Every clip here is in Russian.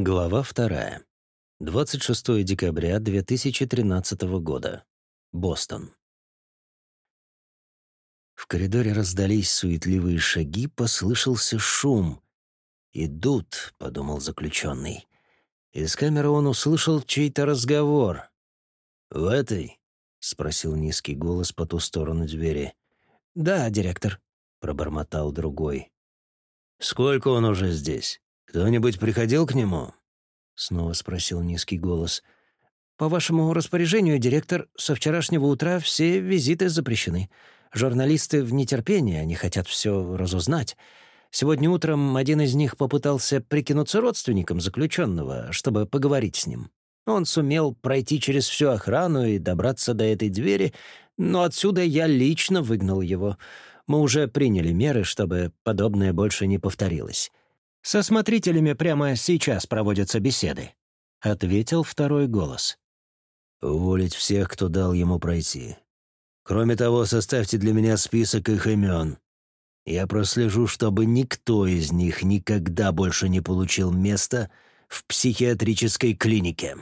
Глава вторая. 26 декабря 2013 года. Бостон. В коридоре раздались суетливые шаги, послышался шум. «Идут», — подумал заключенный. Из камеры он услышал чей-то разговор. «В этой?» — спросил низкий голос по ту сторону двери. «Да, директор», — пробормотал другой. «Сколько он уже здесь? Кто-нибудь приходил к нему?» — снова спросил низкий голос. «По вашему распоряжению, директор, со вчерашнего утра все визиты запрещены. Журналисты в нетерпении, они хотят все разузнать. Сегодня утром один из них попытался прикинуться родственником заключенного, чтобы поговорить с ним. Он сумел пройти через всю охрану и добраться до этой двери, но отсюда я лично выгнал его. Мы уже приняли меры, чтобы подобное больше не повторилось. Со смотрителями прямо сейчас проводятся беседы», — ответил второй голос. «Уволить всех, кто дал ему пройти. Кроме того, составьте для меня список их имен. Я прослежу, чтобы никто из них никогда больше не получил места в психиатрической клинике».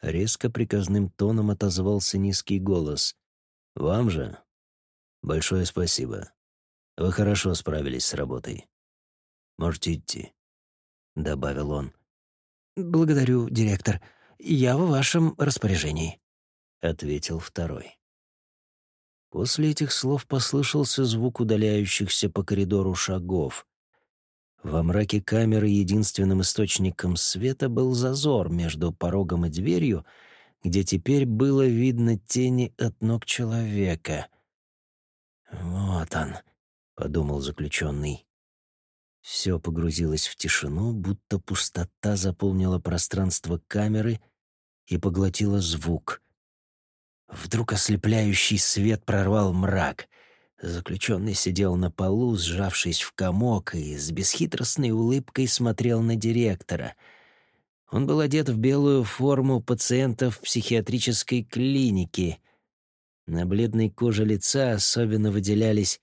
Резко приказным тоном отозвался низкий голос. «Вам же большое спасибо. Вы хорошо справились с работой. Можете идти», — добавил он. «Благодарю, директор. Я в вашем распоряжении», — ответил второй. После этих слов послышался звук удаляющихся по коридору шагов. Во мраке камеры единственным источником света был зазор между порогом и дверью, где теперь было видно тени от ног человека. «Вот он», — подумал заключенный. Все погрузилось в тишину, будто пустота заполнила пространство камеры и поглотила звук. Вдруг ослепляющий свет прорвал мрак. Заключенный сидел на полу, сжавшись в комок, и с бесхитростной улыбкой смотрел на директора. Он был одет в белую форму пациентов психиатрической клиники. На бледной коже лица особенно выделялись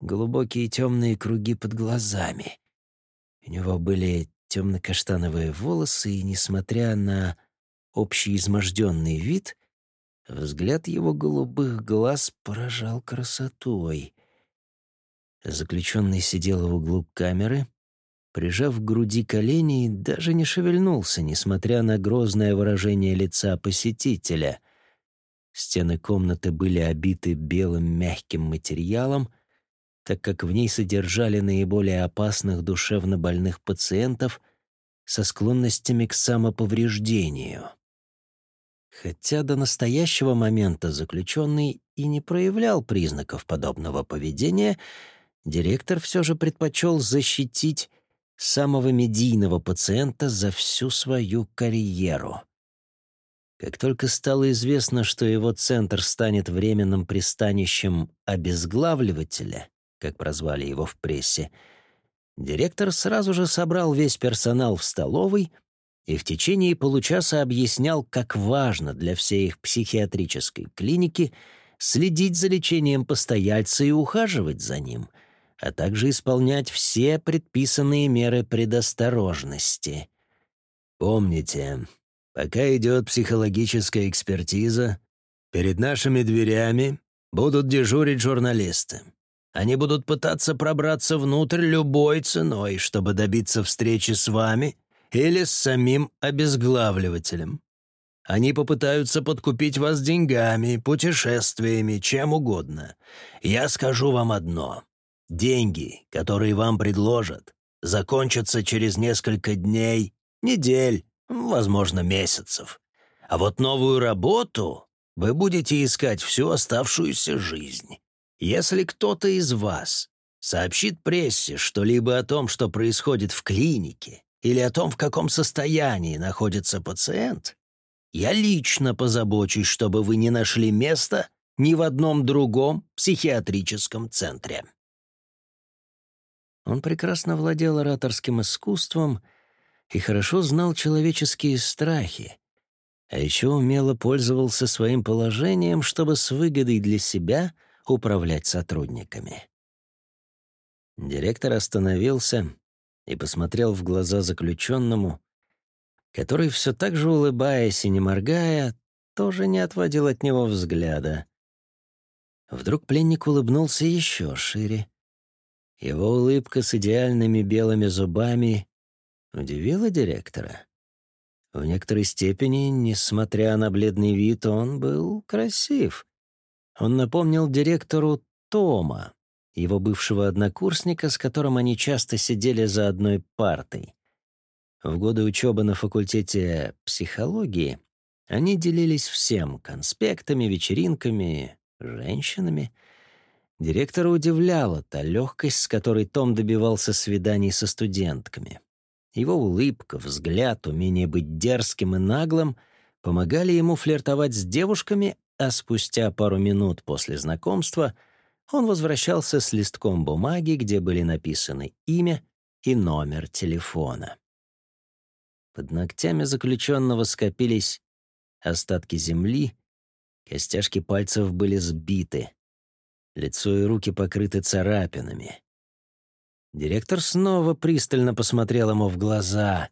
глубокие темные круги под глазами. У него были темно-каштановые волосы, и, несмотря на общий изможденный вид, взгляд его голубых глаз поражал красотой. Заключенный сидел в углу камеры, прижав к груди колени и даже не шевельнулся, несмотря на грозное выражение лица посетителя. Стены комнаты были обиты белым мягким материалом, так как в ней содержали наиболее опасных душевно больных пациентов со склонностями к самоповреждению. Хотя до настоящего момента заключенный и не проявлял признаков подобного поведения, директор все же предпочел защитить самого медийного пациента за всю свою карьеру. Как только стало известно, что его центр станет временным пристанищем обезглавливателя, как прозвали его в прессе, директор сразу же собрал весь персонал в столовой и в течение получаса объяснял, как важно для всей их психиатрической клиники следить за лечением постояльца и ухаживать за ним, а также исполнять все предписанные меры предосторожности. Помните, Пока идет психологическая экспертиза, перед нашими дверями будут дежурить журналисты. Они будут пытаться пробраться внутрь любой ценой, чтобы добиться встречи с вами или с самим обезглавливателем. Они попытаются подкупить вас деньгами, путешествиями, чем угодно. Я скажу вам одно. Деньги, которые вам предложат, закончатся через несколько дней, недель возможно, месяцев. А вот новую работу вы будете искать всю оставшуюся жизнь. Если кто-то из вас сообщит прессе что-либо о том, что происходит в клинике, или о том, в каком состоянии находится пациент, я лично позабочусь, чтобы вы не нашли места ни в одном другом психиатрическом центре. Он прекрасно владел ораторским искусством и хорошо знал человеческие страхи, а еще умело пользовался своим положением, чтобы с выгодой для себя управлять сотрудниками. Директор остановился и посмотрел в глаза заключенному, который все так же улыбаясь и не моргая, тоже не отводил от него взгляда. Вдруг пленник улыбнулся еще шире. Его улыбка с идеальными белыми зубами удивила директора. В некоторой степени, несмотря на бледный вид, он был красив. Он напомнил директору Тома, его бывшего однокурсника, с которым они часто сидели за одной партой. В годы учебы на факультете психологии они делились всем — конспектами, вечеринками, женщинами. Директора удивляла та легкость, с которой Том добивался свиданий со студентками. Его улыбка, взгляд, умение быть дерзким и наглым помогали ему флиртовать с девушками, а спустя пару минут после знакомства он возвращался с листком бумаги, где были написаны имя и номер телефона. Под ногтями заключенного скопились остатки земли, костяшки пальцев были сбиты, лицо и руки покрыты царапинами. Директор снова пристально посмотрел ему в глаза.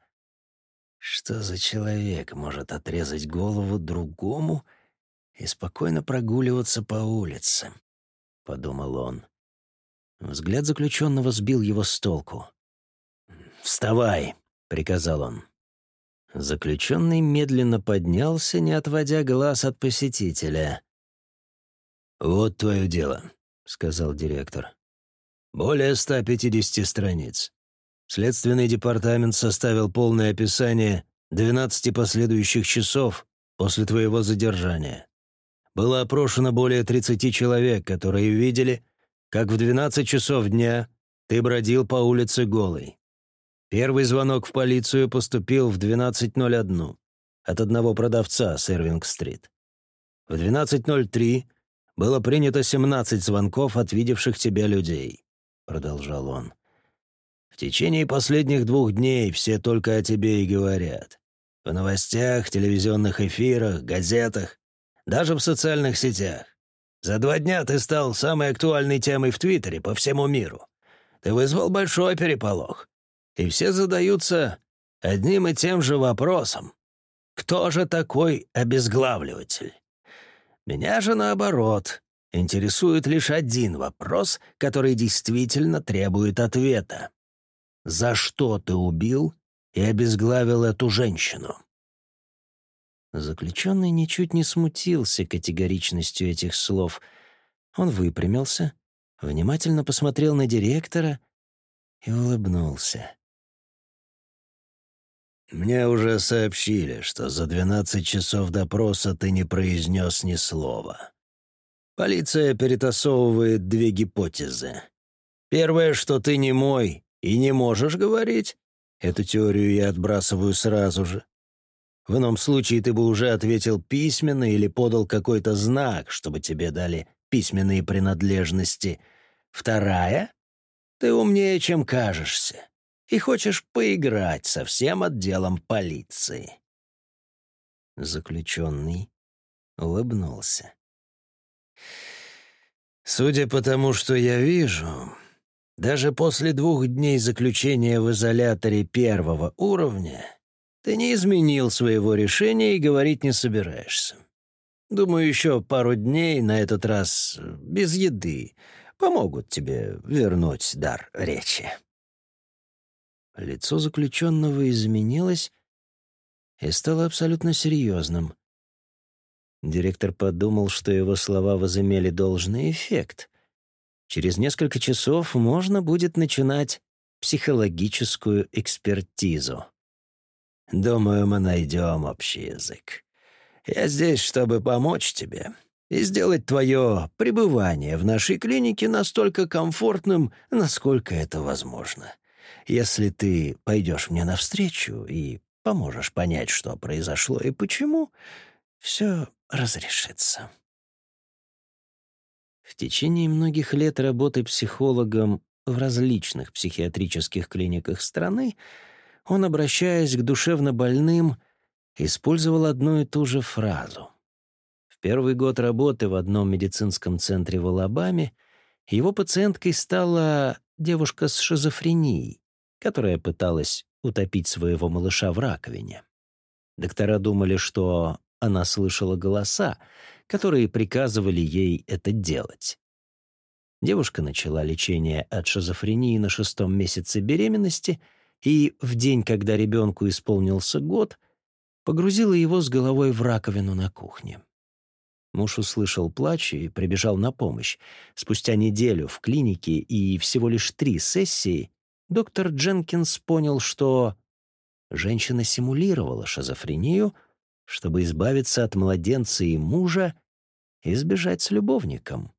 Что за человек может отрезать голову другому и спокойно прогуливаться по улице? — подумал он. Взгляд заключенного сбил его с толку. «Вставай!» — приказал он. Заключенный медленно поднялся, не отводя глаз от посетителя. «Вот твое дело», — сказал директор. Более 150 страниц. Следственный департамент составил полное описание 12 последующих часов после твоего задержания. Было опрошено более 30 человек, которые видели, как в 12 часов дня ты бродил по улице голый. Первый звонок в полицию поступил в 12.01 от одного продавца с Эрвинг-стрит. В 12.03 было принято 17 звонков от видевших тебя людей. — продолжал он. «В течение последних двух дней все только о тебе и говорят. В новостях, телевизионных эфирах, газетах, даже в социальных сетях. За два дня ты стал самой актуальной темой в Твиттере по всему миру. Ты вызвал большой переполох. И все задаются одним и тем же вопросом. Кто же такой обезглавливатель? Меня же наоборот. Интересует лишь один вопрос, который действительно требует ответа. За что ты убил и обезглавил эту женщину? Заключенный ничуть не смутился категоричностью этих слов. Он выпрямился, внимательно посмотрел на директора и улыбнулся. «Мне уже сообщили, что за двенадцать часов допроса ты не произнес ни слова. Полиция перетасовывает две гипотезы. Первое, что ты не мой и не можешь говорить. Эту теорию я отбрасываю сразу же. В ином случае ты бы уже ответил письменно или подал какой-то знак, чтобы тебе дали письменные принадлежности. Вторая — ты умнее, чем кажешься, и хочешь поиграть со всем отделом полиции. Заключенный улыбнулся. Судя по тому, что я вижу, даже после двух дней заключения в изоляторе первого уровня ты не изменил своего решения и говорить не собираешься. Думаю, еще пару дней, на этот раз без еды, помогут тебе вернуть дар речи. Лицо заключенного изменилось и стало абсолютно серьезным. Директор подумал, что его слова возымели должный эффект. Через несколько часов можно будет начинать психологическую экспертизу. Думаю, мы найдем общий язык. Я здесь, чтобы помочь тебе и сделать твое пребывание в нашей клинике настолько комфортным, насколько это возможно. Если ты пойдешь мне навстречу и поможешь понять, что произошло и почему, все разрешится. В течение многих лет работы психологом в различных психиатрических клиниках страны он, обращаясь к душевно больным, использовал одну и ту же фразу. В первый год работы в одном медицинском центре в Алабаме его пациенткой стала девушка с шизофренией, которая пыталась утопить своего малыша в раковине. Доктора думали, что она слышала голоса, которые приказывали ей это делать. Девушка начала лечение от шизофрении на шестом месяце беременности и в день, когда ребенку исполнился год, погрузила его с головой в раковину на кухне. Муж услышал плач и прибежал на помощь. Спустя неделю в клинике и всего лишь три сессии доктор Дженкинс понял, что женщина симулировала шизофрению, чтобы избавиться от младенца и мужа и сбежать с любовником.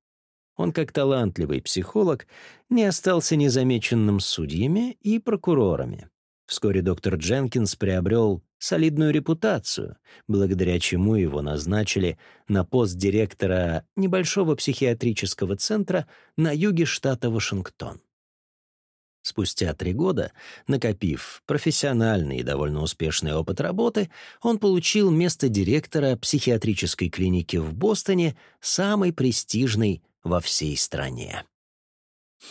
Он, как талантливый психолог, не остался незамеченным судьями и прокурорами. Вскоре доктор Дженкинс приобрел солидную репутацию, благодаря чему его назначили на пост директора небольшого психиатрического центра на юге штата Вашингтон. Спустя три года, накопив профессиональный и довольно успешный опыт работы, он получил место директора психиатрической клиники в Бостоне, самой престижной во всей стране.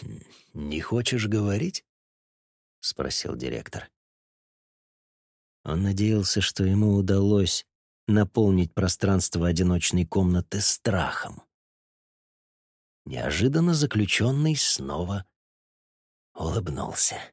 «Хм, «Не хочешь говорить?» — спросил директор. Он надеялся, что ему удалось наполнить пространство одиночной комнаты страхом. Неожиданно заключенный снова улыбнулся.